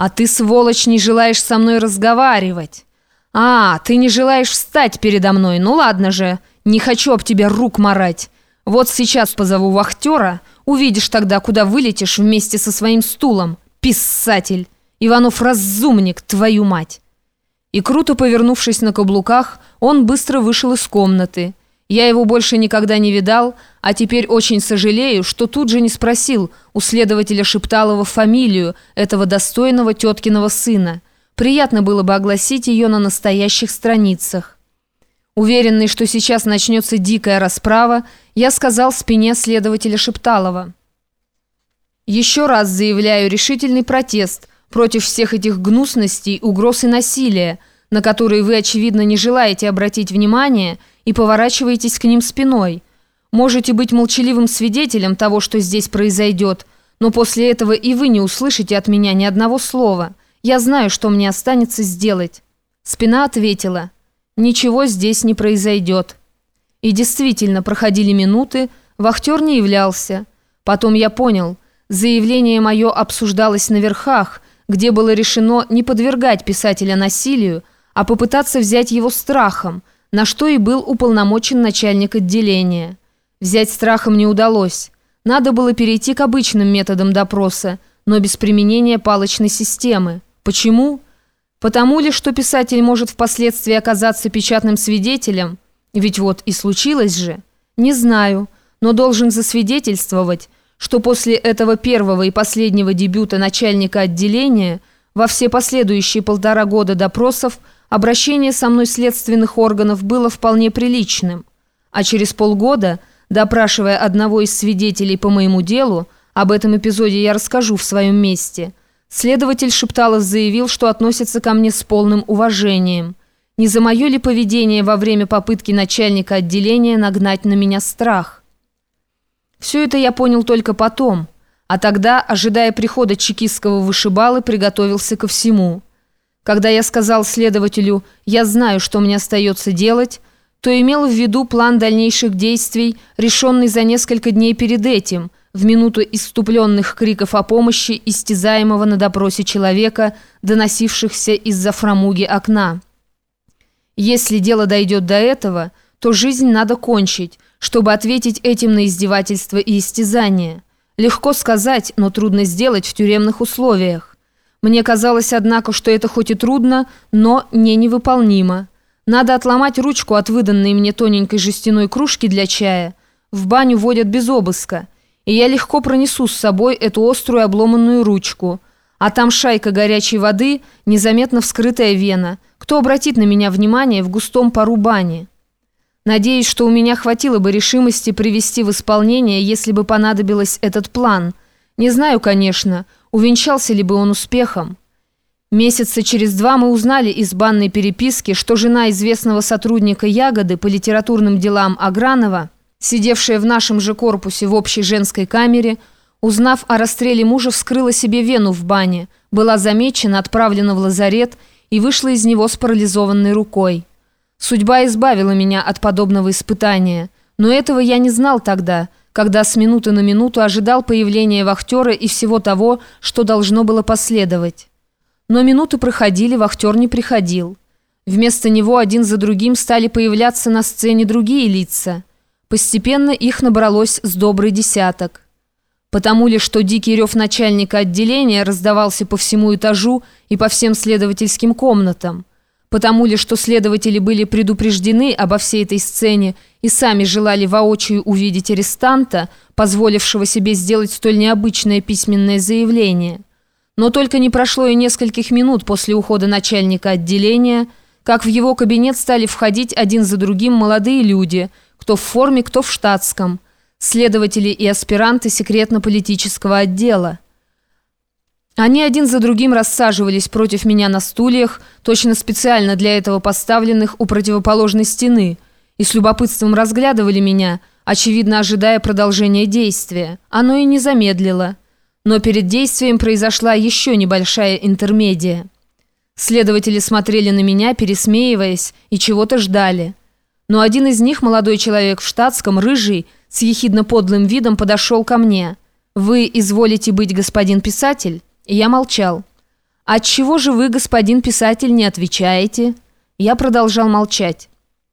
«А ты, сволочь, не желаешь со мной разговаривать!» «А, ты не желаешь встать передо мной? Ну ладно же, не хочу об тебя рук марать. Вот сейчас позову вахтера, увидишь тогда, куда вылетишь вместе со своим стулом. Писатель! Иванов разумник, твою мать!» И круто повернувшись на каблуках, он быстро вышел из комнаты. Я его больше никогда не видал, а теперь очень сожалею, что тут же не спросил у следователя Шепталова фамилию этого достойного теткиного сына. Приятно было бы огласить ее на настоящих страницах. Уверенный, что сейчас начнется дикая расправа, я сказал спине следователя Шепталова. «Еще раз заявляю решительный протест против всех этих гнусностей, угроз и насилия, на которые вы, очевидно, не желаете обратить внимание и поворачиваетесь к ним спиной. Можете быть молчаливым свидетелем того, что здесь произойдет, но после этого и вы не услышите от меня ни одного слова. Я знаю, что мне останется сделать». Спина ответила, «Ничего здесь не произойдет». И действительно, проходили минуты, вахтер не являлся. Потом я понял, заявление мое обсуждалось на верхах, где было решено не подвергать писателя насилию, а попытаться взять его страхом, на что и был уполномочен начальник отделения. Взять страхом не удалось. Надо было перейти к обычным методам допроса, но без применения палочной системы. Почему? Потому ли, что писатель может впоследствии оказаться печатным свидетелем? Ведь вот и случилось же. Не знаю, но должен засвидетельствовать, что после этого первого и последнего дебюта начальника отделения во все последующие полтора года допросов обращение со мной следственных органов было вполне приличным. А через полгода, допрашивая одного из свидетелей по моему делу, об этом эпизоде я расскажу в своем месте, следователь Шепталов заявил, что относится ко мне с полным уважением. Не за мое ли поведение во время попытки начальника отделения нагнать на меня страх? Все это я понял только потом, а тогда, ожидая прихода чекистского вышибалы, приготовился ко всему. Когда я сказал следователю «я знаю, что мне остается делать», то имел в виду план дальнейших действий, решенный за несколько дней перед этим, в минуту иступленных криков о помощи, истязаемого на допросе человека, доносившихся из-за фрамуги окна. Если дело дойдет до этого, то жизнь надо кончить, чтобы ответить этим на издевательство и истязание. Легко сказать, но трудно сделать в тюремных условиях. Мне казалось, однако, что это хоть и трудно, но не невыполнимо. Надо отломать ручку от выданной мне тоненькой жестяной кружки для чая. В баню водят без обыска. И я легко пронесу с собой эту острую обломанную ручку. А там шайка горячей воды, незаметно вскрытая вена. Кто обратит на меня внимание в густом пару бани? Надеюсь, что у меня хватило бы решимости привести в исполнение, если бы понадобилось этот план. Не знаю, конечно, увенчался ли бы он успехом. Месяца через два мы узнали из банной переписки, что жена известного сотрудника «Ягоды» по литературным делам Агранова, сидевшая в нашем же корпусе в общей женской камере, узнав о расстреле мужа, вскрыла себе вену в бане, была замечена, отправлена в лазарет и вышла из него с парализованной рукой. Судьба избавила меня от подобного испытания, но этого я не знал тогда, когда с минуты на минуту ожидал появления вахтера и всего того, что должно было последовать. Но минуты проходили, вахтер не приходил. Вместо него один за другим стали появляться на сцене другие лица. Постепенно их набралось с добрый десяток. Потому ли, что дикий рев начальника отделения раздавался по всему этажу и по всем следовательским комнатам потому ли, что следователи были предупреждены обо всей этой сцене и сами желали воочию увидеть арестанта, позволившего себе сделать столь необычное письменное заявление. Но только не прошло и нескольких минут после ухода начальника отделения, как в его кабинет стали входить один за другим молодые люди, кто в форме, кто в штатском, следователи и аспиранты секретно-политического отдела. Они один за другим рассаживались против меня на стульях, точно специально для этого поставленных у противоположной стены, и с любопытством разглядывали меня, очевидно ожидая продолжения действия. Оно и не замедлило. Но перед действием произошла еще небольшая интермедия. Следователи смотрели на меня, пересмеиваясь, и чего-то ждали. Но один из них, молодой человек в штатском, рыжий, с ехидно-подлым видом подошел ко мне. «Вы изволите быть господин писатель?» И я молчал. «Отчего же вы, господин писатель, не отвечаете?» Я продолжал молчать.